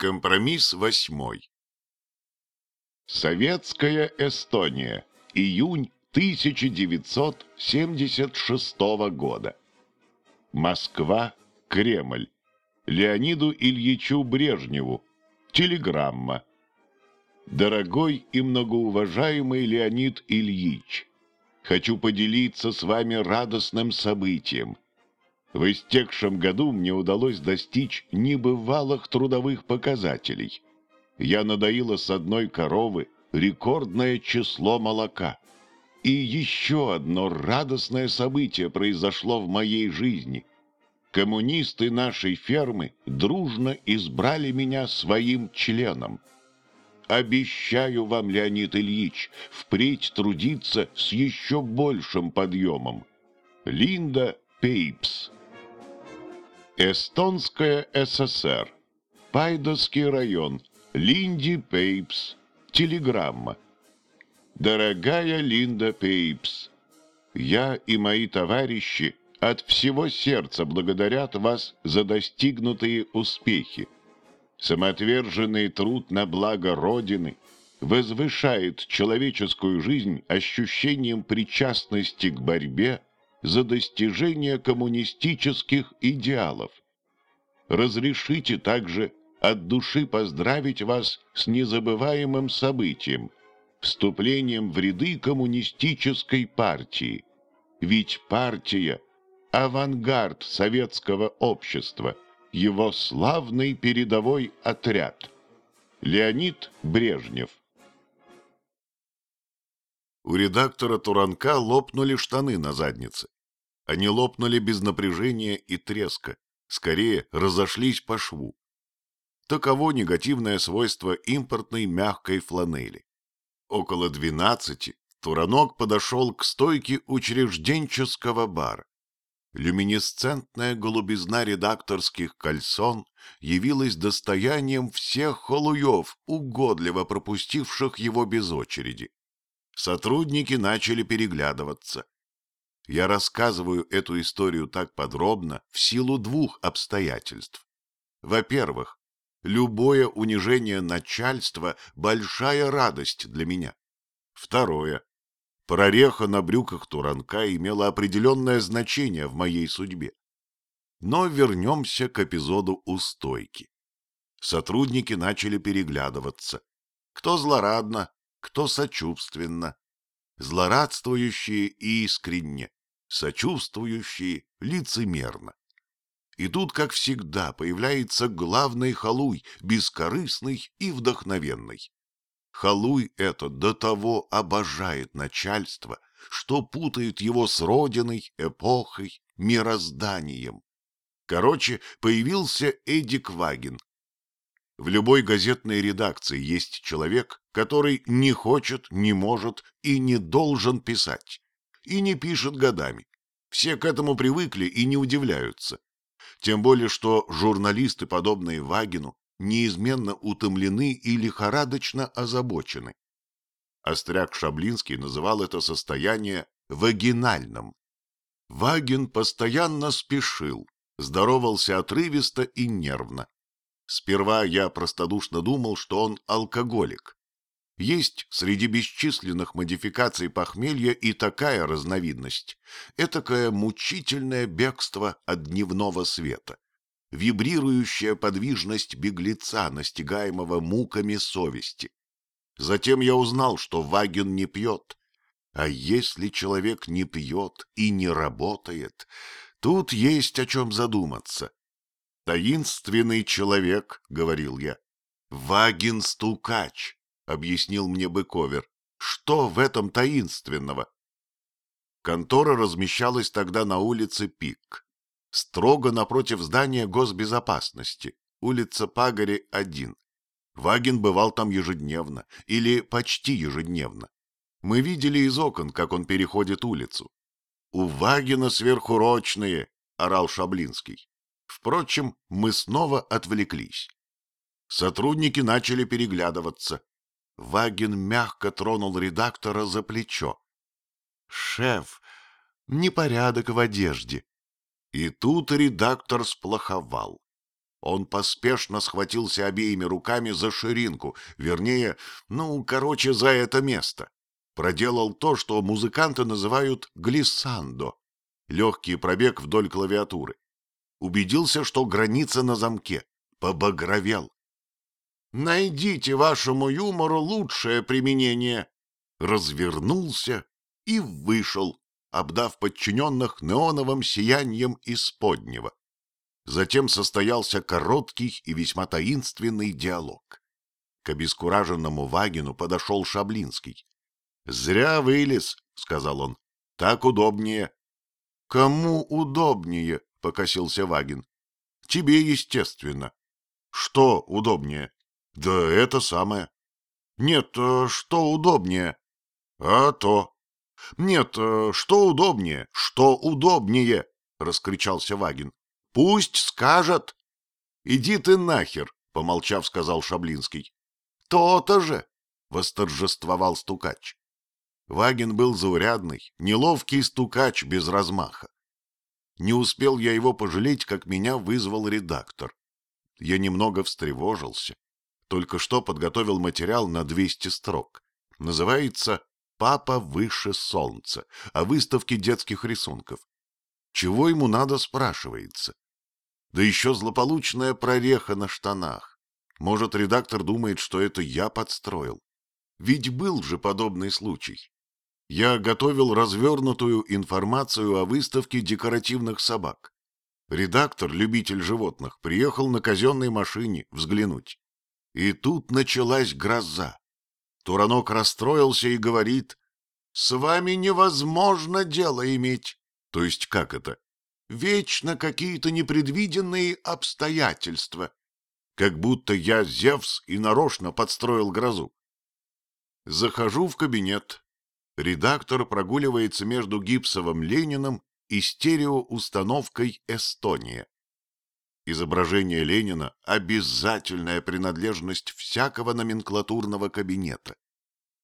Компромисс восьмой. Советская Эстония. Июнь 1976 года. Москва. Кремль. Леониду Ильичу Брежневу. Телеграмма. Дорогой и многоуважаемый Леонид Ильич, хочу поделиться с вами радостным событием – в истекшем году мне удалось достичь небывалых трудовых показателей. Я надоила с одной коровы рекордное число молока. И еще одно радостное событие произошло в моей жизни. Коммунисты нашей фермы дружно избрали меня своим членом. Обещаю вам, Леонид Ильич, впредь трудиться с еще большим подъемом. Линда Пейпс Эстонская ССР. Пайдеский район. Линде Пейпс. Телеграмма. Дорогая Линда Пейпс, я и мои товарищи от всего сердца благодарят вас за достигнутые успехи. Самоотверженный труд на благо Родины возвышает человеческую жизнь ощущением причастности к борьбе за достижение коммунистических идеалов. Разрешите также от души поздравить вас с незабываемым событием – вступлением в ряды коммунистической партии. Ведь партия – авангард советского общества, его славный передовой отряд. Леонид Брежнев у редактора Туранка лопнули штаны на заднице. Они лопнули без напряжения и треска, скорее разошлись по шву. Таково негативное свойство импортной мягкой фланели. Около двенадцати Туранок подошел к стойке учрежденческого бара. Люминесцентная голубизна редакторских кальсон явилась достоянием всех холуев, угодливо пропустивших его без очереди сотрудники начали переглядываться. Я рассказываю эту историю так подробно в силу двух обстоятельств. Во-первых, любое унижение начальства – большая радость для меня. Второе. Прореха на брюках Туранка имела определенное значение в моей судьбе. Но вернемся к эпизоду устойки. Сотрудники начали переглядываться. Кто злорадно, кто сочувственно, злорадствующие искренне, сочувствующие лицемерно. И тут, как всегда, появляется главный халуй, бескорыстный и вдохновенный. Халуй этот до того обожает начальство, что путает его с родиной, эпохой, мирозданием. Короче, появился Эдик Вагин, в любой газетной редакции есть человек, который не хочет, не может и не должен писать. И не пишет годами. Все к этому привыкли и не удивляются. Тем более, что журналисты, подобные Вагину, неизменно утомлены и лихорадочно озабочены. Остряк Шаблинский называл это состояние вагинальным. Вагин постоянно спешил, здоровался отрывисто и нервно. Сперва я простодушно думал, что он алкоголик. Есть среди бесчисленных модификаций похмелья и такая разновидность, этакое мучительное бегство от дневного света, вибрирующая подвижность беглеца, настигаемого муками совести. Затем я узнал, что Ваген не пьет. А если человек не пьет и не работает, тут есть о чем задуматься. «Таинственный человек», — говорил я. «Вагин-стукач», — объяснил мне Быковер. «Что в этом таинственного?» Контора размещалась тогда на улице Пик, строго напротив здания госбезопасности, улица Пагари, 1. Вагин бывал там ежедневно, или почти ежедневно. Мы видели из окон, как он переходит улицу. «У Вагина сверхурочные!» — орал Шаблинский. Впрочем, мы снова отвлеклись. Сотрудники начали переглядываться. Вагин мягко тронул редактора за плечо. «Шеф, непорядок в одежде». И тут редактор сплоховал. Он поспешно схватился обеими руками за ширинку, вернее, ну, короче, за это место. Проделал то, что музыканты называют глиссандо — легкий пробег вдоль клавиатуры. Убедился, что граница на замке. Побагровел. Найдите вашему юмору лучшее применение. Развернулся и вышел, обдав подчиненных неоновым сиянием исподнего. Затем состоялся короткий и весьма таинственный диалог. К обескураженному Вагину подошел Шаблинский. — Зря вылез, — сказал он. — Так удобнее. — Кому удобнее? — покосился Вагин. — Тебе, естественно. — Что удобнее? — Да это самое. — Нет, э, что удобнее? — А то. — Нет, э, что удобнее? Что удобнее? — раскричался Вагин. — Пусть скажет. — Иди ты нахер, — помолчав, сказал Шаблинский. — То-то же, — восторжествовал стукач. Вагин был заурядный, неловкий стукач без размаха. Не успел я его пожалеть, как меня вызвал редактор. Я немного встревожился. Только что подготовил материал на 200 строк. Называется «Папа выше солнца» о выставке детских рисунков. Чего ему надо, спрашивается. Да еще злополучная прореха на штанах. Может, редактор думает, что это я подстроил. Ведь был же подобный случай. Я готовил развернутую информацию о выставке декоративных собак. Редактор, любитель животных, приехал на казенной машине взглянуть. И тут началась гроза. Туранок расстроился и говорит, «С вами невозможно дело иметь». То есть как это? Вечно какие-то непредвиденные обстоятельства. Как будто я Зевс и нарочно подстроил грозу. Захожу в кабинет, редактор прогуливается между гипсовым Лениным и стереоустановкой «Эстония». Изображение Ленина – обязательная принадлежность всякого номенклатурного кабинета.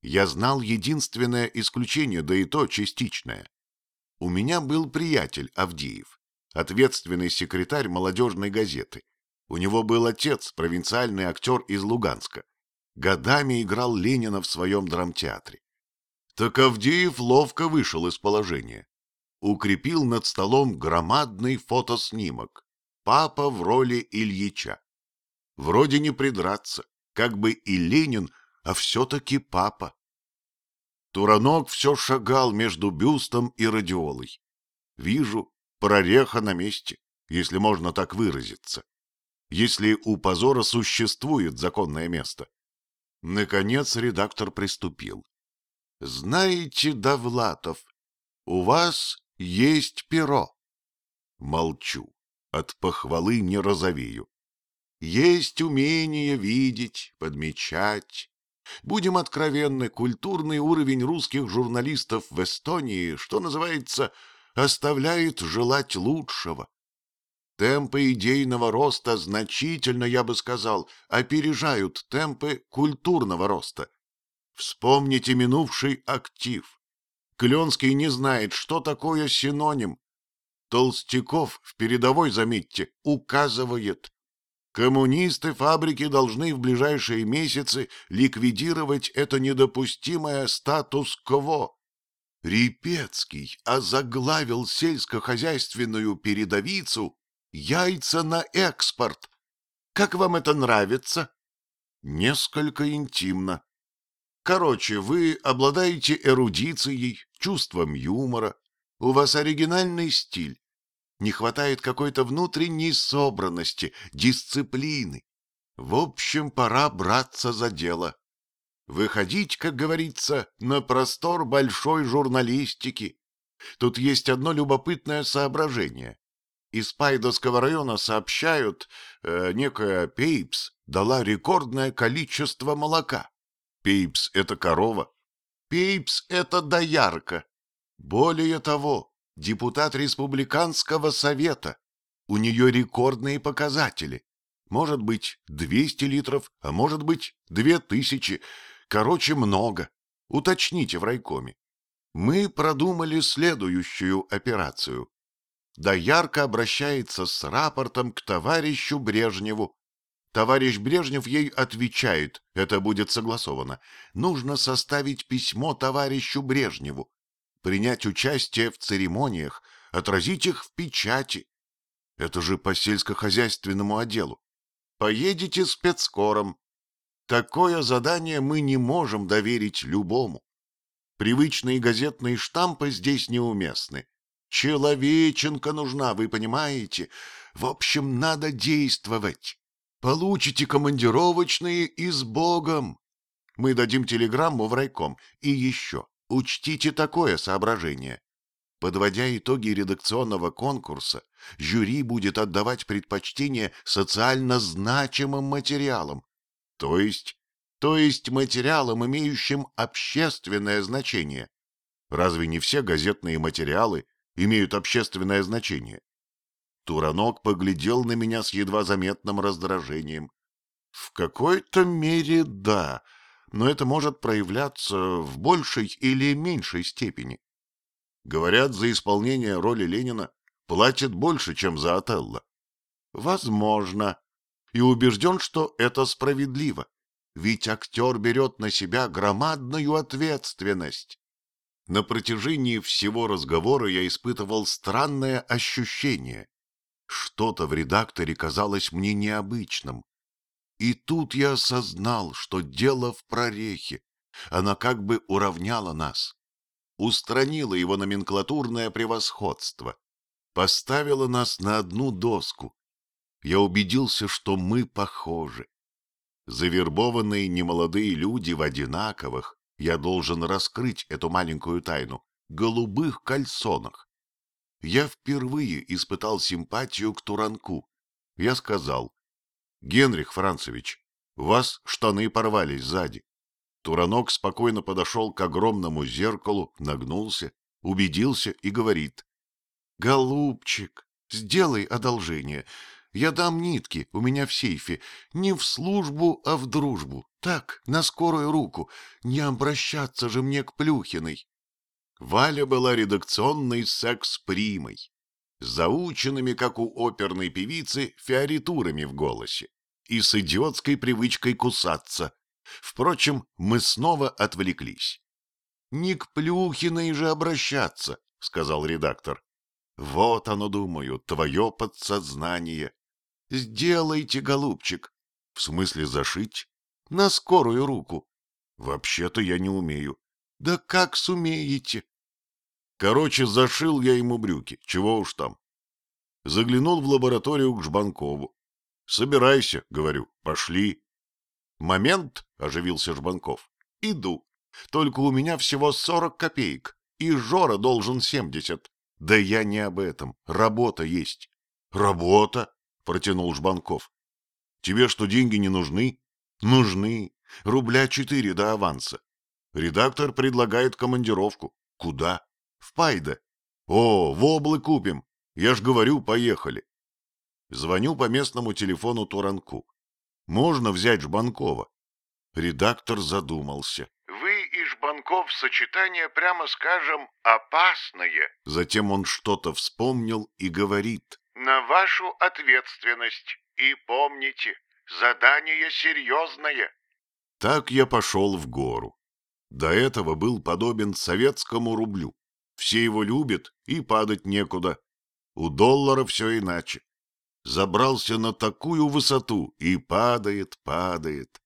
Я знал единственное исключение, да и то частичное. У меня был приятель Авдеев, ответственный секретарь молодежной газеты. У него был отец, провинциальный актер из Луганска. Годами играл Ленина в своем драмтеатре. Так Авдеев ловко вышел из положения. Укрепил над столом громадный фотоснимок. Папа в роли Ильича. Вроде не придраться, как бы и Ленин, а все-таки папа. Туранок все шагал между бюстом и радиолой. Вижу, прореха на месте, если можно так выразиться. Если у позора существует законное место. Наконец редактор приступил. Знаете, Довлатов, у вас есть перо. Молчу, от похвалы не розовею. Есть умение видеть, подмечать. Будем откровенны, культурный уровень русских журналистов в Эстонии, что называется, оставляет желать лучшего. Темпы идейного роста значительно, я бы сказал, опережают темпы культурного роста. Вспомните минувший актив. Кленский не знает, что такое синоним. Толстяков в передовой, заметьте, указывает. Коммунисты фабрики должны в ближайшие месяцы ликвидировать это недопустимое статус-кво. Репецкий озаглавил сельскохозяйственную передовицу «Яйца на экспорт». Как вам это нравится? Несколько интимно. Короче, вы обладаете эрудицией, чувством юмора, у вас оригинальный стиль. Не хватает какой-то внутренней собранности, дисциплины. В общем, пора браться за дело. Выходить, как говорится, на простор большой журналистики. Тут есть одно любопытное соображение. Из Пайдовского района сообщают, э, некая Пейпс дала рекордное количество молока. Пейпс — это корова. Пейпс — это доярка. Более того, депутат Республиканского совета. У нее рекордные показатели. Может быть, 200 литров, а может быть, 2000. Короче, много. Уточните в райкоме. Мы продумали следующую операцию. доярка обращается с рапортом к товарищу Брежневу. Товарищ Брежнев ей отвечает, это будет согласовано. Нужно составить письмо товарищу Брежневу, принять участие в церемониях, отразить их в печати. Это же по сельскохозяйственному отделу. Поедете спецкором. Такое задание мы не можем доверить любому. Привычные газетные штампы здесь неуместны. Человеченка нужна, вы понимаете? В общем, надо действовать. Получите командировочные и с Богом. Мы дадим телеграмму в райком. И еще, учтите такое соображение. Подводя итоги редакционного конкурса, жюри будет отдавать предпочтение социально значимым материалам, то есть, то есть материалам, имеющим общественное значение. Разве не все газетные материалы имеют общественное значение? Туранок поглядел на меня с едва заметным раздражением. В какой-то мере да, но это может проявляться в большей или меньшей степени. Говорят, за исполнение роли Ленина платят больше, чем за Отелло. Возможно. И убежден, что это справедливо. Ведь актер берет на себя громадную ответственность. На протяжении всего разговора я испытывал странное ощущение. Что-то в редакторе казалось мне необычным. И тут я осознал, что дело в прорехе. Она как бы уравняла нас устранила его номенклатурное превосходство, поставила нас на одну доску. Я убедился, что мы похожи. Завербованные немолодые люди в одинаковых, я должен раскрыть эту маленькую тайну, голубых кальсонах. Я впервые испытал симпатию к Туранку. Я сказал, «Генрих Францевич, вас штаны порвались сзади. Туранок спокойно подошел к огромному зеркалу, нагнулся, убедился и говорит. — Голубчик, сделай одолжение. Я дам нитки, у меня в сейфе. Не в службу, а в дружбу. Так, на скорую руку. Не обращаться же мне к Плюхиной. Валя была редакционной секс-примой, заученными, как у оперной певицы, фиоритурами в голосе и с идиотской привычкой кусаться, Впрочем, мы снова отвлеклись. — Не к Плюхиной же обращаться, — сказал редактор. — Вот оно, думаю, твое подсознание. — Сделайте, голубчик. — В смысле зашить? — На скорую руку. — Вообще-то я не умею. — Да как сумеете? Короче, зашил я ему брюки, чего уж там. Заглянул в лабораторию к Жбанкову. — Собирайся, — говорю, — пошли. «Момент!» — оживился Жбанков. «Иду. Только у меня всего сорок копеек, и Жора должен семьдесят. Да я не об этом. Работа есть». «Работа?» — протянул Жбанков. «Тебе что, деньги не нужны?» «Нужны. Рубля четыре до аванса. Редактор предлагает командировку. Куда? В Пайда. О, воблы купим. Я ж говорю, поехали. Звоню по местному телефону Туранку. Можно взять Жбанкова?» Редактор задумался. «Вы и Жбанков сочетание, прямо скажем, опасное». Затем он что-то вспомнил и говорит. «На вашу ответственность. И помните, задание серьезное». Так я пошел в гору. До этого был подобен советскому рублю. Все его любят, и падать некуда. У доллара все иначе забрался на такую высоту и падает, падает.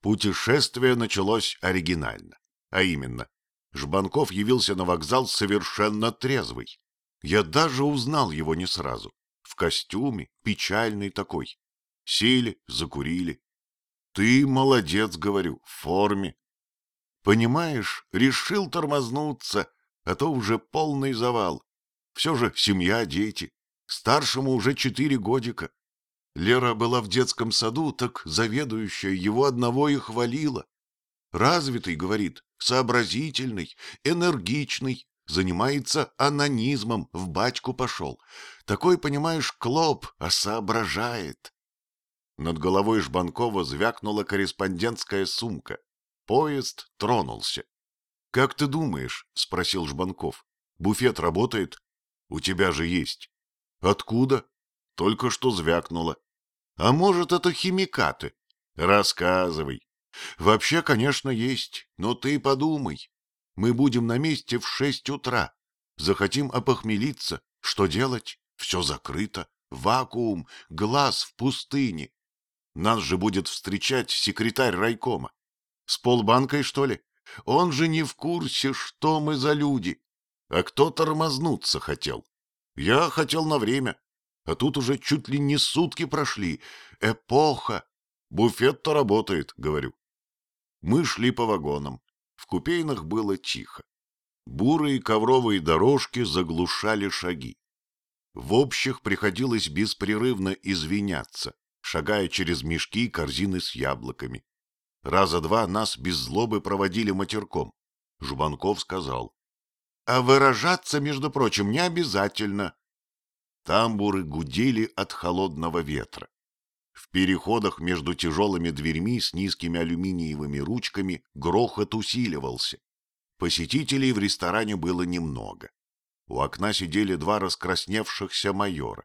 Путешествие началось оригинально, а именно, Жбанков явился на вокзал совершенно трезвый. Я даже узнал его не сразу. В костюме, печальный такой. Сели, закурили. Ты молодец, говорю, в форме. Понимаешь, решил тормознуться, а то уже полный завал. Все же семья, дети. Старшему уже четыре годика. Лера была в детском саду, так заведующая его одного и хвалила. Развитый, говорит, сообразительный, энергичный, занимается анонизмом, в бачку пошел. Такой, понимаешь, клоп, а соображает. Над головой Жбанкова звякнула корреспондентская сумка. Поезд тронулся. — Как ты думаешь? — спросил Жбанков. — Буфет работает? У тебя же есть. Откуда? Только что звякнуло. А может, это химикаты? Рассказывай. Вообще, конечно, есть, но ты подумай. Мы будем на месте в шесть утра. Захотим опохмелиться. Что делать? Все закрыто. Вакуум, глаз в пустыне. Нас же будет встречать секретарь райкома. С полбанкой, что ли? Он же не в курсе, что мы за люди. А кто тормознуться хотел. Я хотел на время. А тут уже чуть ли не сутки прошли. Эпоха. Буфет-то работает, говорю. Мы шли по вагонам. В купейнах было тихо. Бурые ковровые дорожки заглушали шаги. В общих приходилось беспрерывно извиняться, шагая через мешки и корзины с яблоками. Раза два нас без злобы проводили матерком. Жубанков сказал. — А выражаться, между прочим, не обязательно. Тамбуры гудели от холодного ветра. В переходах между тяжелыми дверьми с низкими алюминиевыми ручками грохот усиливался. Посетителей в ресторане было немного. У окна сидели два раскрасневшихся майора.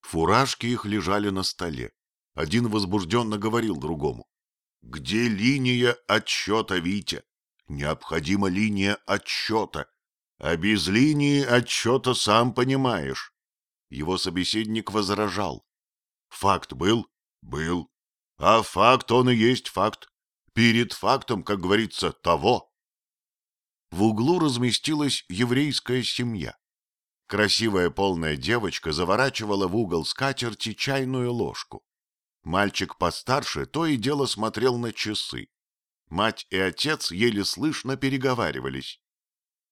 Фуражки их лежали на столе. Один возбужденно говорил другому. — Где линия отсчета, Витя? Необходима линия отсчета. А без линии отсчета сам понимаешь. Его собеседник возражал. Факт был? Был. А факт он и есть факт. Перед фактом, как говорится, того. В углу разместилась еврейская семья. Красивая полная девочка заворачивала в угол скатерти чайную ложку. Мальчик постарше то и дело смотрел на часы. Мать и отец еле слышно переговаривались.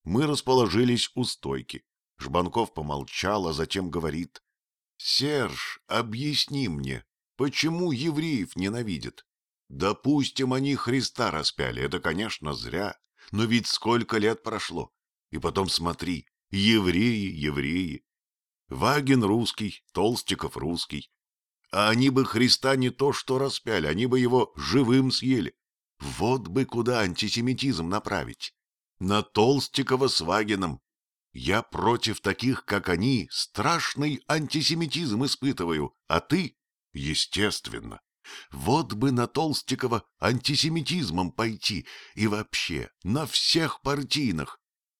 Мы расположились у стойки. Жбанков помолчал, а затем говорит. — Серж, объясни мне, почему евреев ненавидят? Допустим, они Христа распяли, это, конечно, зря. Но ведь сколько лет прошло. И потом смотри, евреи, евреи. Вагин русский, Толстиков русский. А они бы Христа не то что распяли, они бы его живым съели. Вот бы куда антисемитизм направить. На Толстикова с Вагином. Я против таких, как они, страшный антисемитизм испытываю, а ты — естественно. Вот бы на Толстикова антисемитизмом пойти и вообще на всех партийных.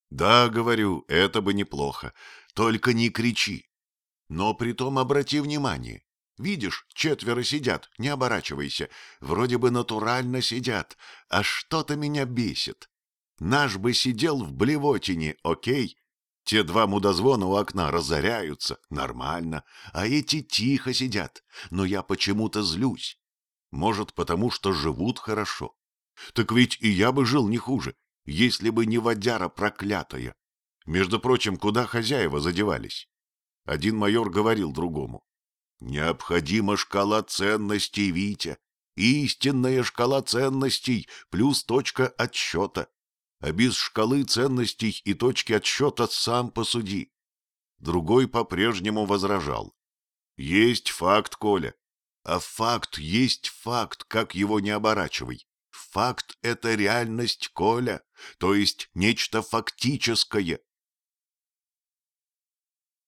Да, говорю, это бы неплохо, только не кричи. Но притом обрати внимание. Видишь, четверо сидят, не оборачивайся. Вроде бы натурально сидят, а что-то меня бесит. Наш бы сидел в блевотине, окей? Те два мудозвона у окна разоряются, нормально, а эти тихо сидят, но я почему-то злюсь. Может, потому что живут хорошо. Так ведь и я бы жил не хуже, если бы не водяра проклятая. Между прочим, куда хозяева задевались? Один майор говорил другому. Необходима шкала ценностей, Витя. Истинная шкала ценностей плюс точка отсчета а без шкалы ценностей и точки отсчета сам посуди. Другой по-прежнему возражал. Есть факт, Коля. А факт есть факт, как его не оборачивай. Факт — это реальность, Коля, то есть нечто фактическое.